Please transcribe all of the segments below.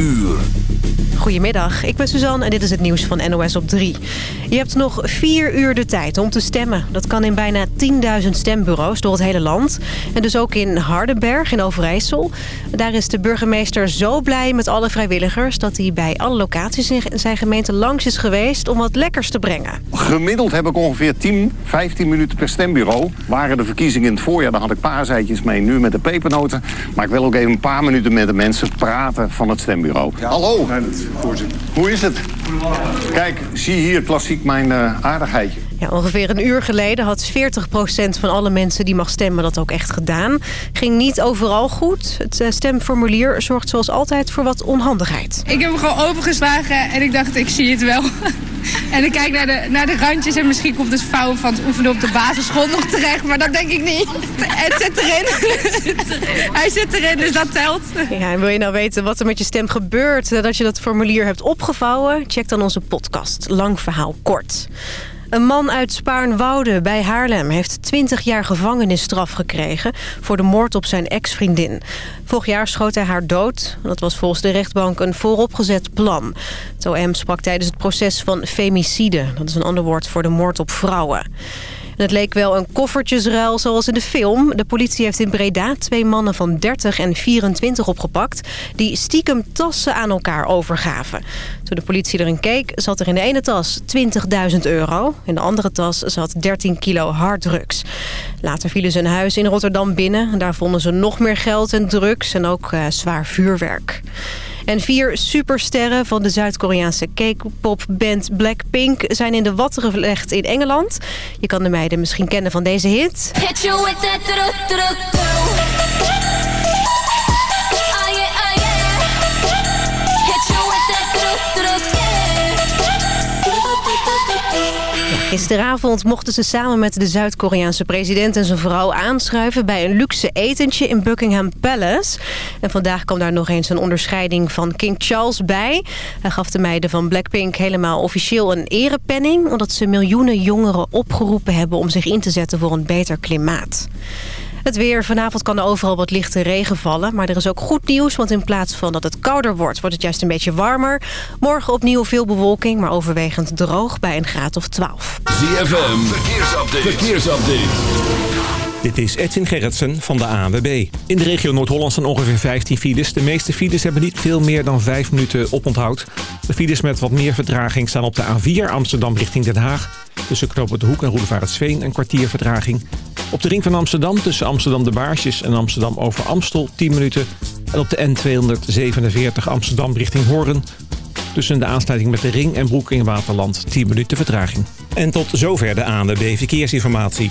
uur. Goedemiddag, ik ben Suzanne en dit is het nieuws van NOS op 3. Je hebt nog vier uur de tijd om te stemmen. Dat kan in bijna 10.000 stembureaus door het hele land. En dus ook in Hardenberg in Overijssel. Daar is de burgemeester zo blij met alle vrijwilligers... dat hij bij alle locaties in zijn gemeente langs is geweest om wat lekkers te brengen. Gemiddeld heb ik ongeveer 10, 15 minuten per stembureau. Waren de verkiezingen in het voorjaar, dan had ik paaseitjes mee. Nu met de pepernoten. Maar ik wil ook even een paar minuten met de mensen praten van het stembureau. Hallo. Hoe is het? Kijk, zie hier klassiek mijn uh, aardigheidje. Ja, ongeveer een uur geleden had 40% van alle mensen die mag stemmen dat ook echt gedaan. Ging niet overal goed. Het uh, stemformulier zorgt zoals altijd voor wat onhandigheid. Ik heb hem gewoon opengeslagen en ik dacht ik zie het wel. en ik kijk naar de, naar de randjes en misschien komt het vouwen van het oefenen op de basisschool nog terecht. Maar dat denk ik niet. Het zit erin. Hij zit erin, dus dat telt. Ja, en wil je nou weten wat er met je stem gebeurt nadat je dat formulier hebt opgevouwen? Check dan onze podcast. Lang verhaal kort. Een man uit Spaarnwoude bij Haarlem heeft 20 jaar gevangenisstraf gekregen... voor de moord op zijn ex-vriendin. Vorig jaar schoot hij haar dood. Dat was volgens de rechtbank een vooropgezet plan. Het OM sprak tijdens het proces van femicide. Dat is een ander woord voor de moord op vrouwen het leek wel een koffertjesruil zoals in de film. De politie heeft in Breda twee mannen van 30 en 24 opgepakt... die stiekem tassen aan elkaar overgaven. Toen de politie erin keek, zat er in de ene tas 20.000 euro. In de andere tas zat 13 kilo harddrugs. Later vielen ze een huis in Rotterdam binnen. Daar vonden ze nog meer geld en drugs en ook uh, zwaar vuurwerk. En vier supersterren van de Zuid-Koreaanse K-pop-band Blackpink... zijn in de watten gelegd in Engeland. Je kan de meiden misschien kennen van deze hit. Gisteravond mochten ze samen met de Zuid-Koreaanse president en zijn vrouw aanschuiven bij een luxe etentje in Buckingham Palace. En vandaag kwam daar nog eens een onderscheiding van King Charles bij. Hij gaf de meiden van Blackpink helemaal officieel een erepenning, omdat ze miljoenen jongeren opgeroepen hebben om zich in te zetten voor een beter klimaat. Het weer. Vanavond kan er overal wat lichte regen vallen. Maar er is ook goed nieuws, want in plaats van dat het kouder wordt... wordt het juist een beetje warmer. Morgen opnieuw veel bewolking, maar overwegend droog bij een graad of 12. ZFM. Verkeersupdate. Verkeersupdate. Dit is Edwin Gerritsen van de ANWB. In de regio Noord-Holland zijn ongeveer 15 files. De meeste files hebben niet veel meer dan 5 minuten oponthoud. De files met wat meer vertraging staan op de A4 Amsterdam richting Den Haag. Tussen Knoopend de Hoek en Sveen een kwartier vertraging. Op de ring van Amsterdam tussen Amsterdam de Baarsjes en Amsterdam over Amstel 10 minuten. En op de N247 Amsterdam richting Hoorn. Tussen de aansluiting met de ring en Broek in Waterland 10 minuten vertraging. En tot zover de ANWB Verkeersinformatie.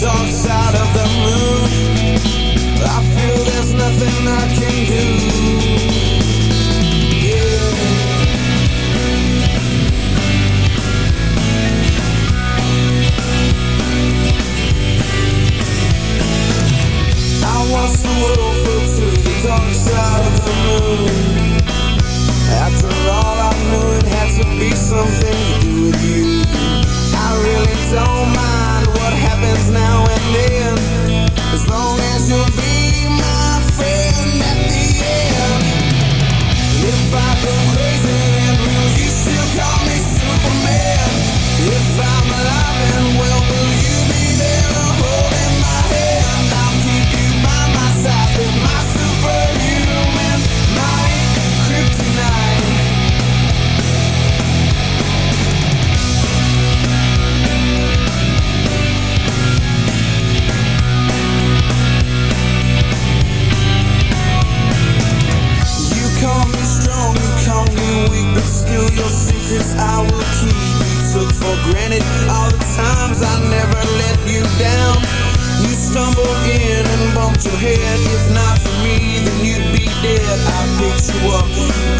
dark side of the moon. I feel there's nothing I can do. I watched the world fall to the dark side of the moon. After all, I knew it had to be something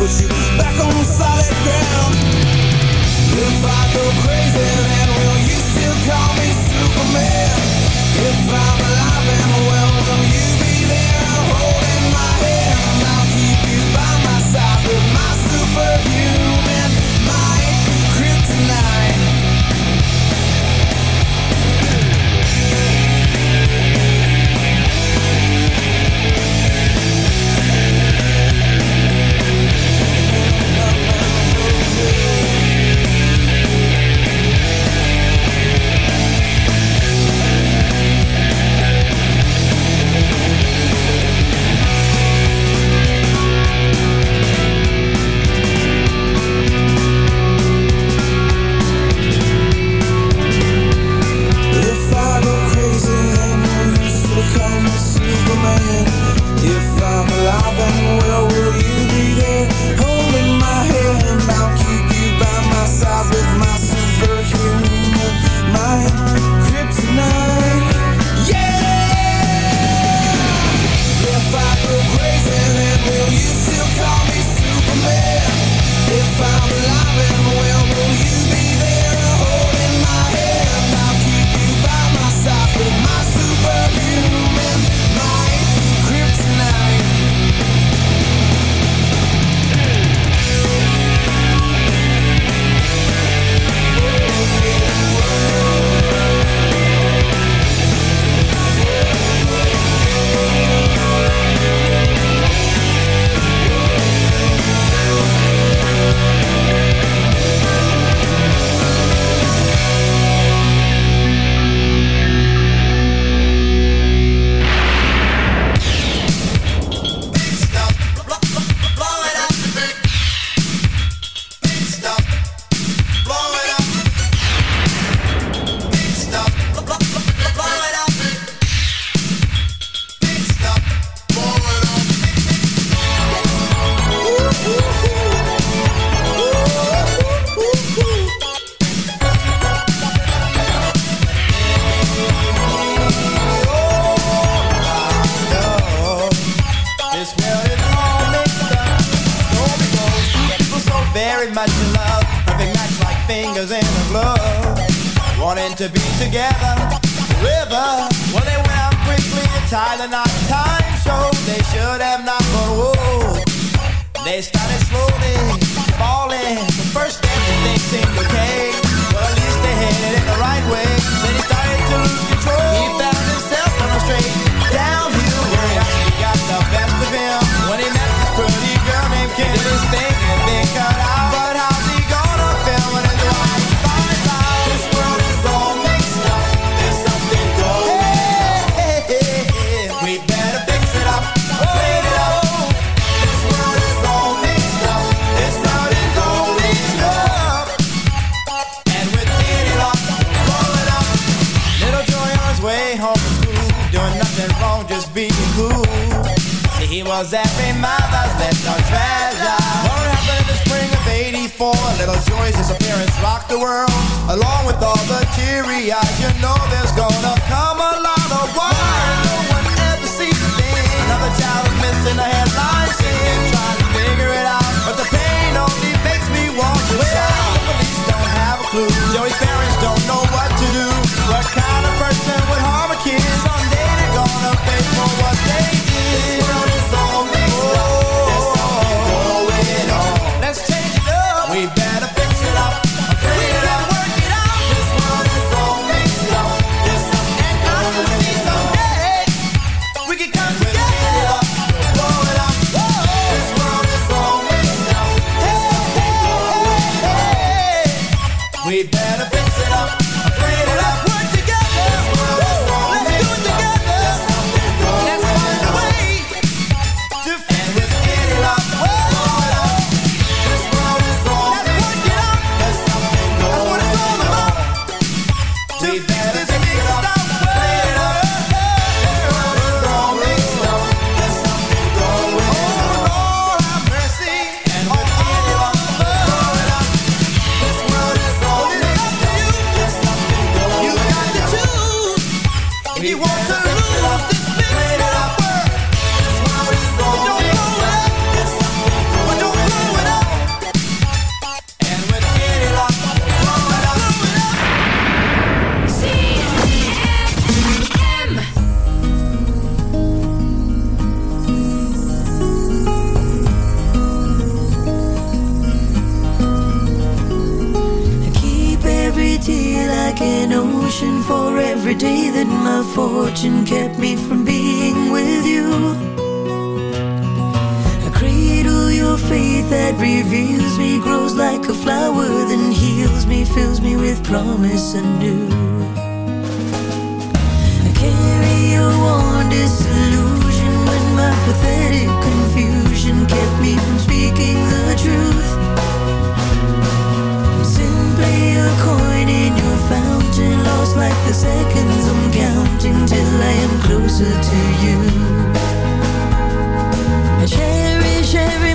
put you fills me with promise anew. I carry your warm disillusion when my pathetic confusion kept me from speaking the truth. I'm simply a coin in your fountain, lost like the seconds I'm counting till I am closer to you. I cherish every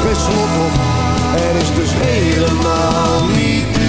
geen slot op. Er is dus helemaal niet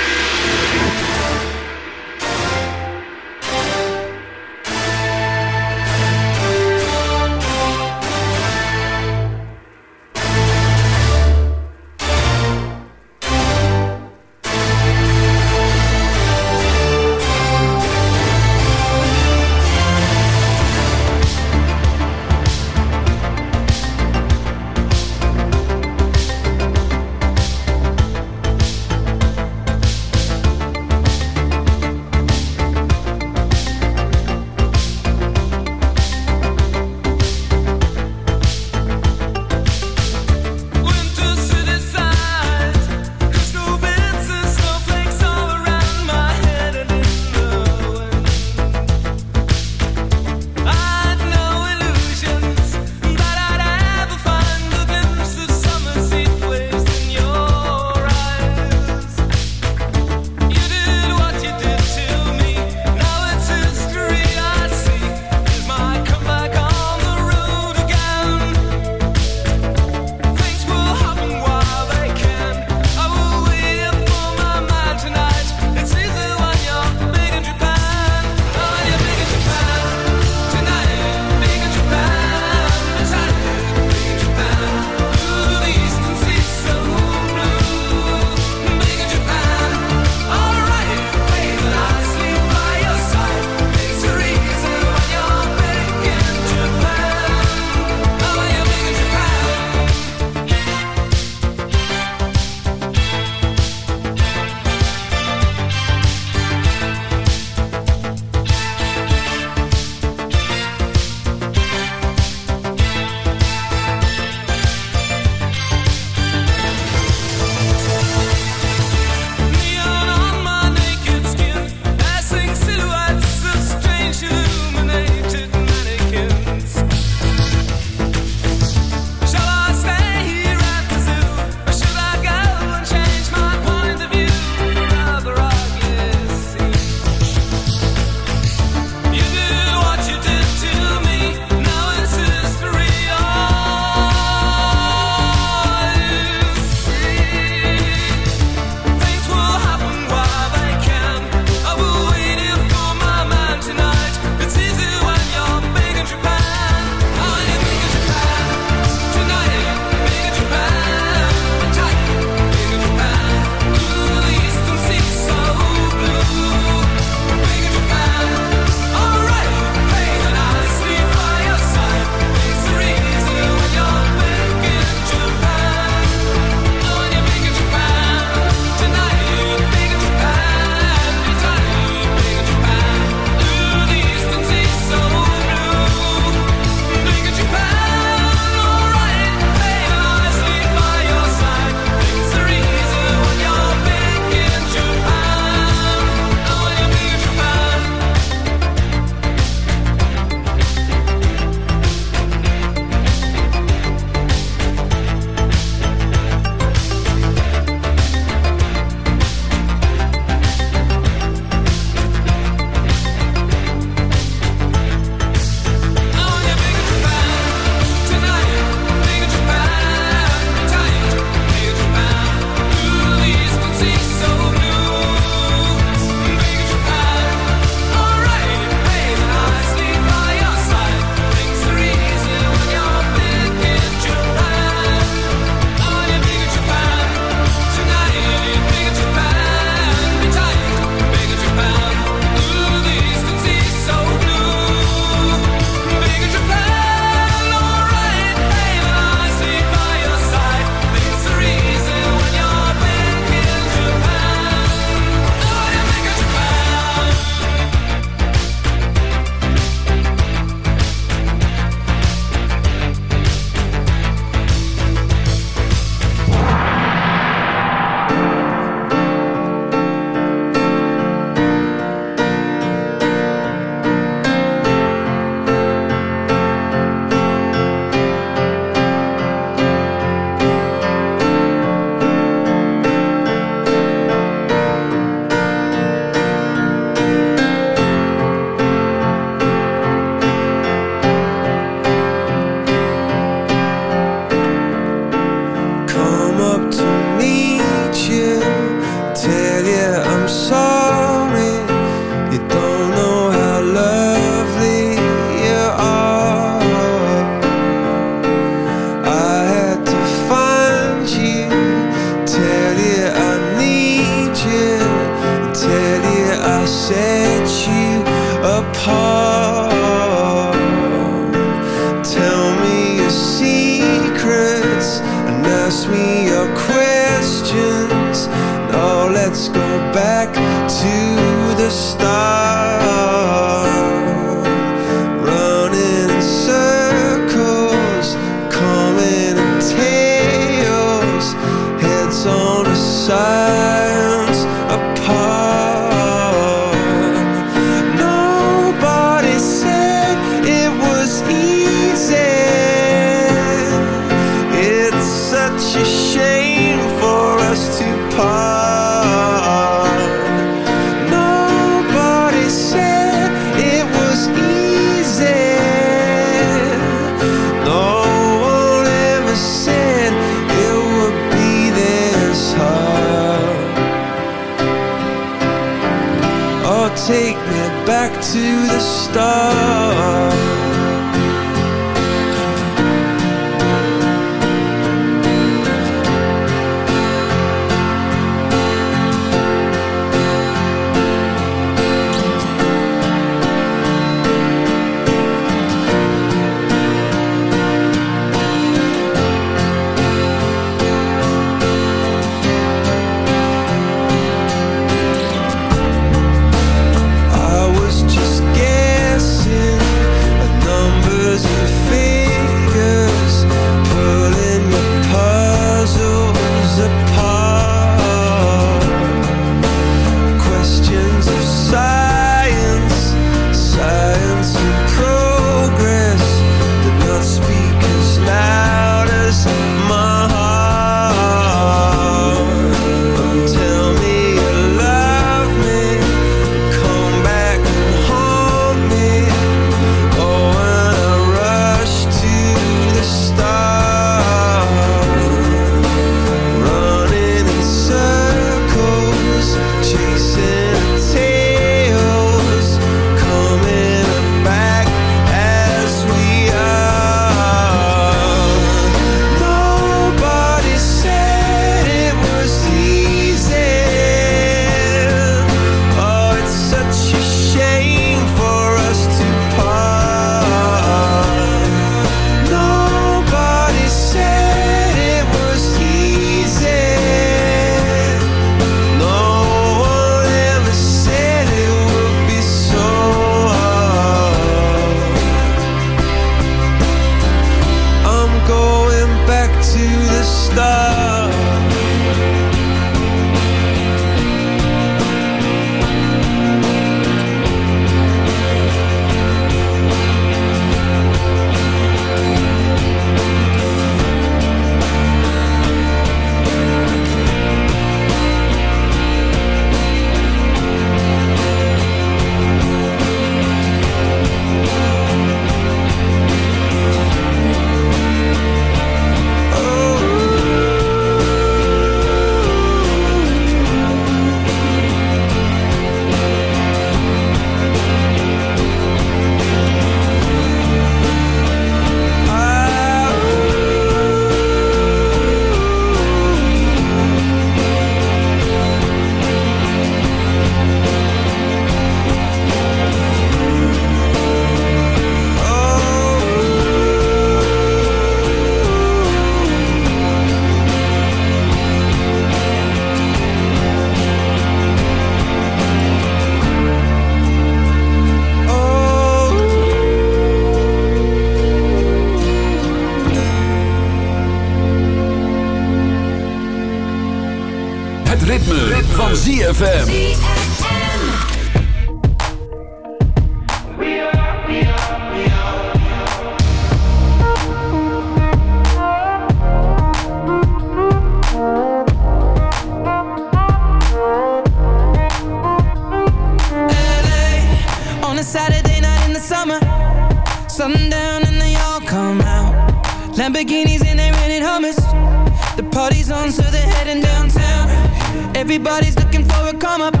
Everybody's looking for a come up,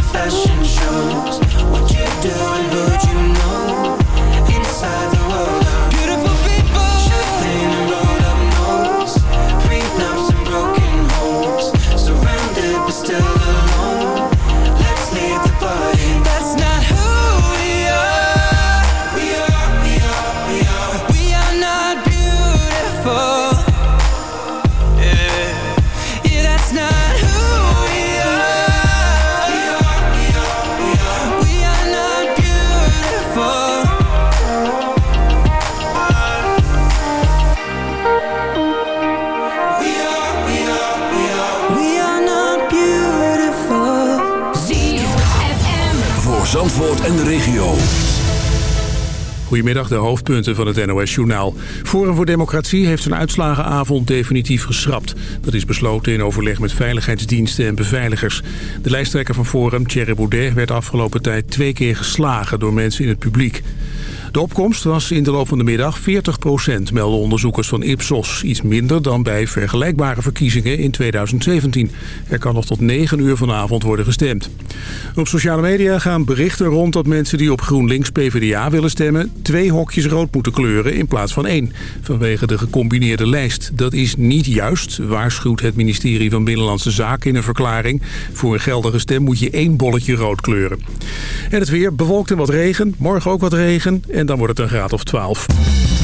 fashion shows. What you do and who'd you know? Inside Goedemiddag, de hoofdpunten van het NOS-journaal. Forum voor Democratie heeft zijn uitslagenavond definitief geschrapt. Dat is besloten in overleg met veiligheidsdiensten en beveiligers. De lijsttrekker van Forum, Thierry Baudet, werd afgelopen tijd twee keer geslagen door mensen in het publiek. De opkomst was in de loop van de middag 40% melden onderzoekers van Ipsos. Iets minder dan bij vergelijkbare verkiezingen in 2017. Er kan nog tot 9 uur vanavond worden gestemd. Op sociale media gaan berichten rond dat mensen die op GroenLinks PvdA willen stemmen... twee hokjes rood moeten kleuren in plaats van één. Vanwege de gecombineerde lijst. Dat is niet juist, waarschuwt het ministerie van Binnenlandse Zaken in een verklaring. Voor een geldige stem moet je één bolletje rood kleuren. En het weer bewolkt en wat regen. Morgen ook wat regen. En dan wordt het een graad of 12.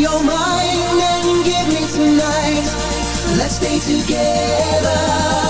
You're mine and give me tonight. Let's stay together.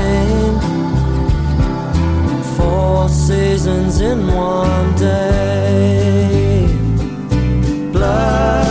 Four seasons in one day. Blood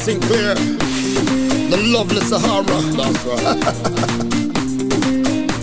Sinclair. The lovely Sahara. That's right.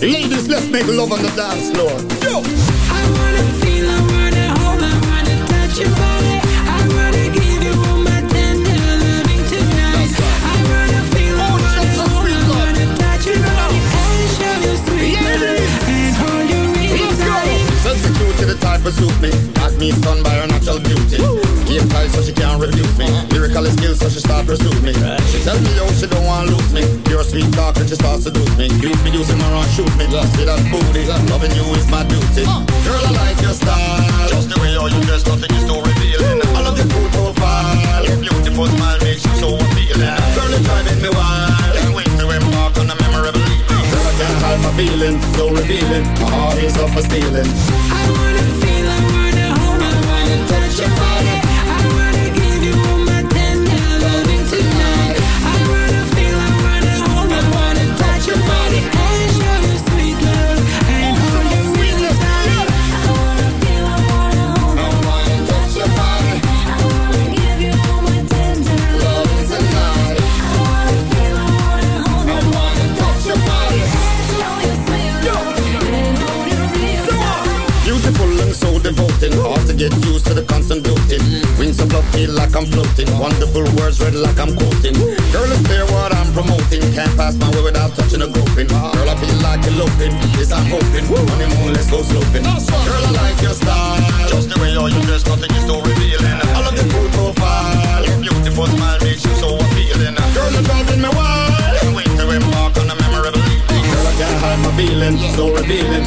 Ladies, let's make love on the dance floor. Yo. I wanna feel, I wanna hold, I wanna touch your body. I wanna give you all my tender loving tonight. I wanna feel, I oh, wanna hold, I wanna touch your body and show you sweet love and hold you really tight. Sexy to the type of suit me. Got me stunned by her natural beauty. Game tight so she can't refuse me. Lyrical skills so she start pursue me. She tell me how she don't want lose me. Pure sweet talk and she start seduce me. Beat me using her and shoot me. See that booty. Loving you is my duty. Girl, I like your style. Just the way you you dress, nothing is too revealing. I love your cool profile. Your beautiful smile makes you so appealing. Girl, it's driving me wild. Can't wait to embark on a memorable evening. Girl, I can't hide my feelings. So revealing. My heart is up for stealing. I wanna feel, I wanna hold, I wanna touch your body you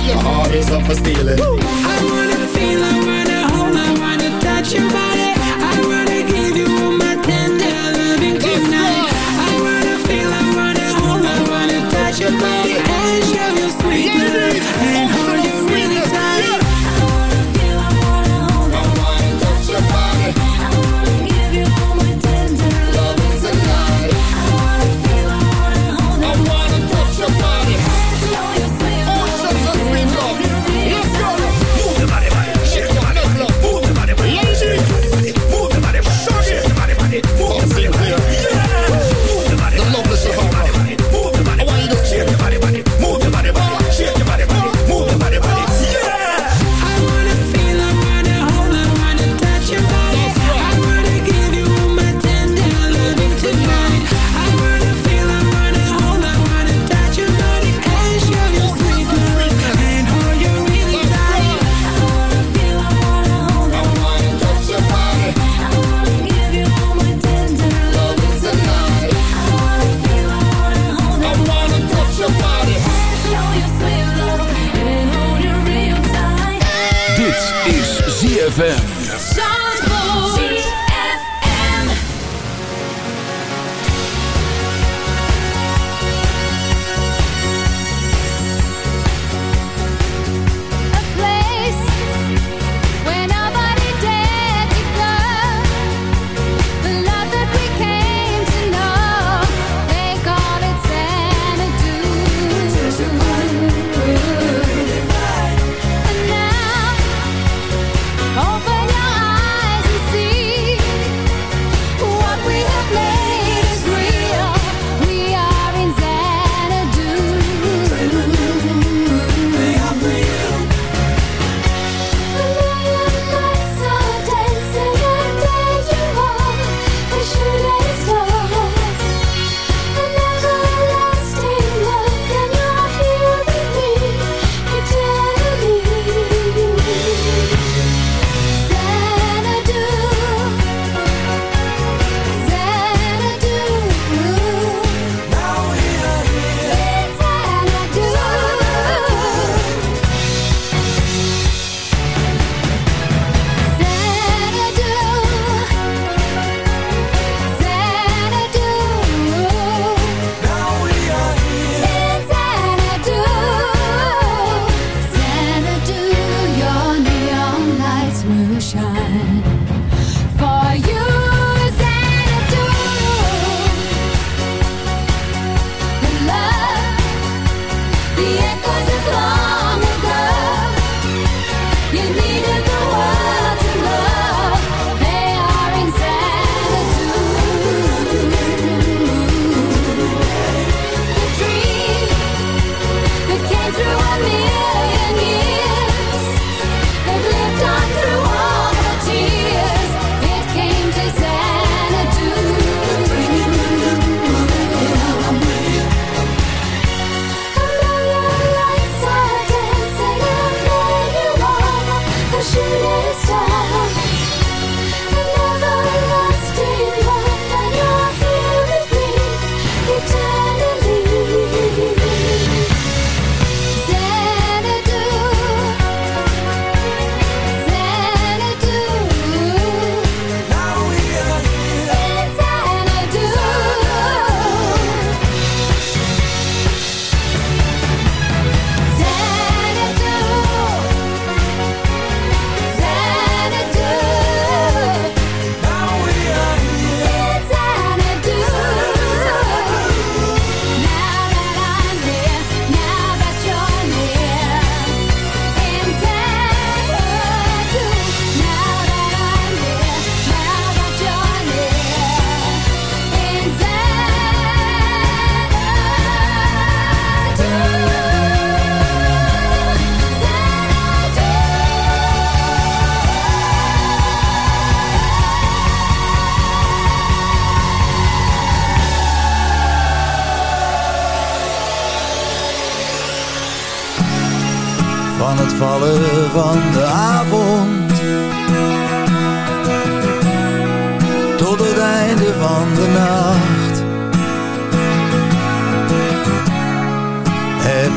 My heart is up for stealing. Dit is ZFM.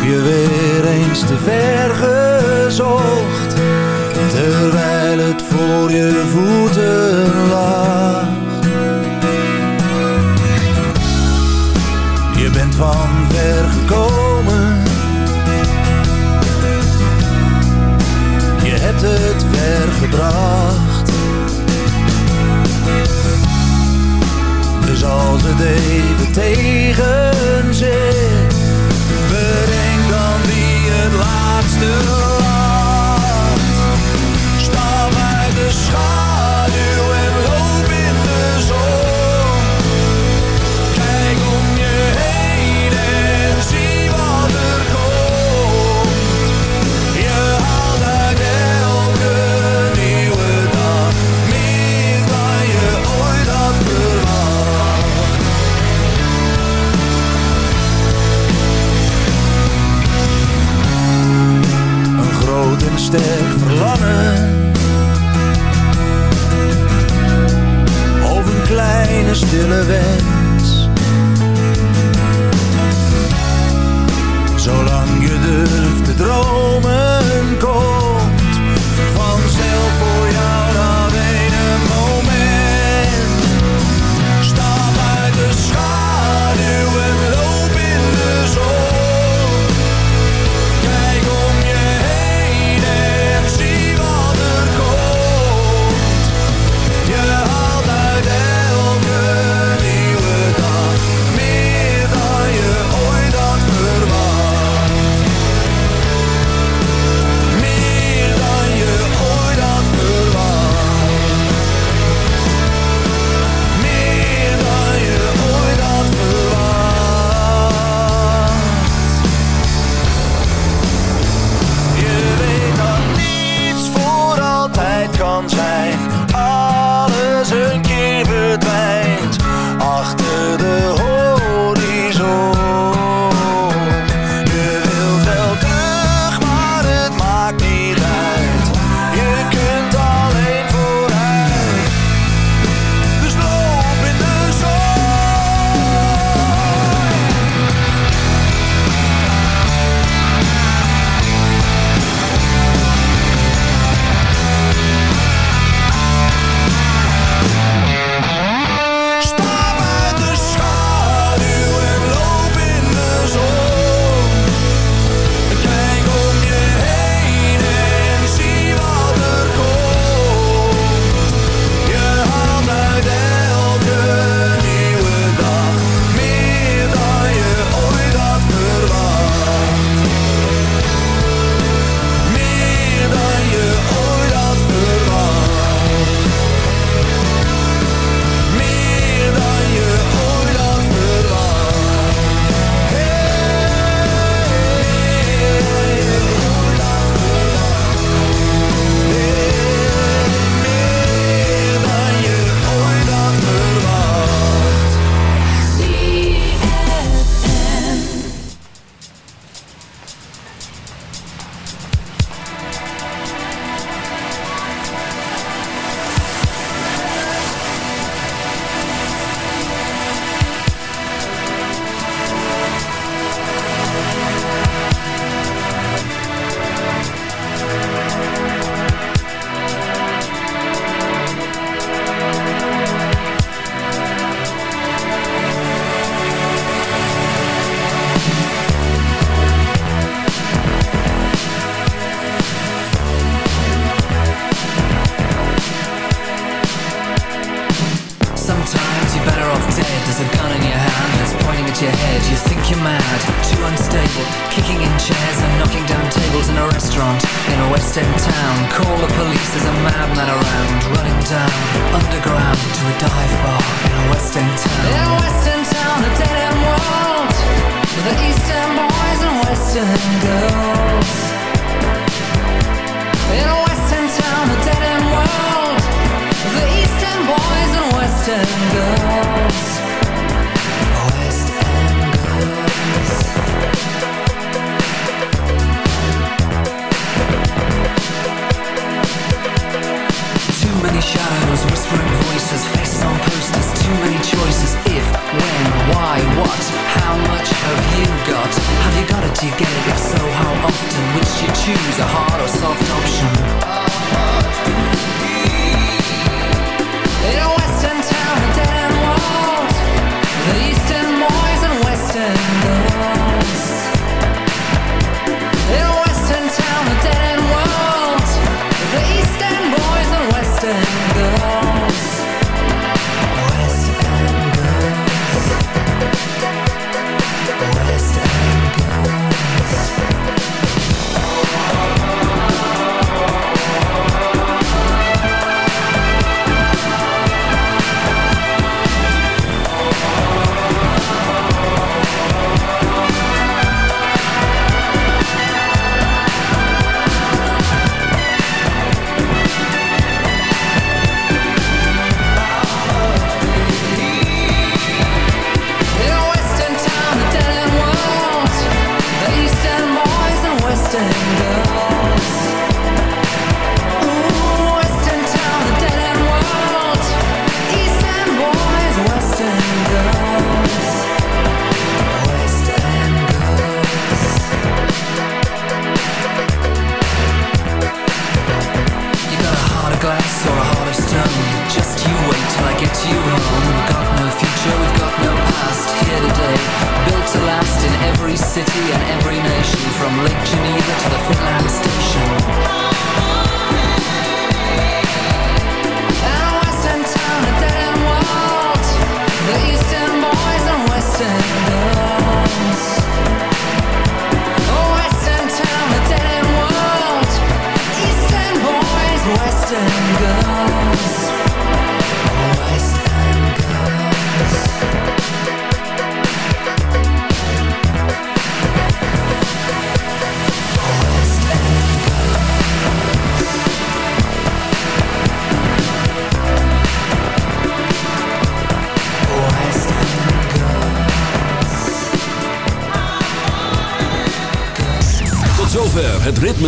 je weer eens te ver gezocht Terwijl het voor je voeten lag. Je bent van ver gekomen. Je hebt het ver gebracht. Dus als het even tegen zit laatste sterk verlangen. Over een kleine stille weg.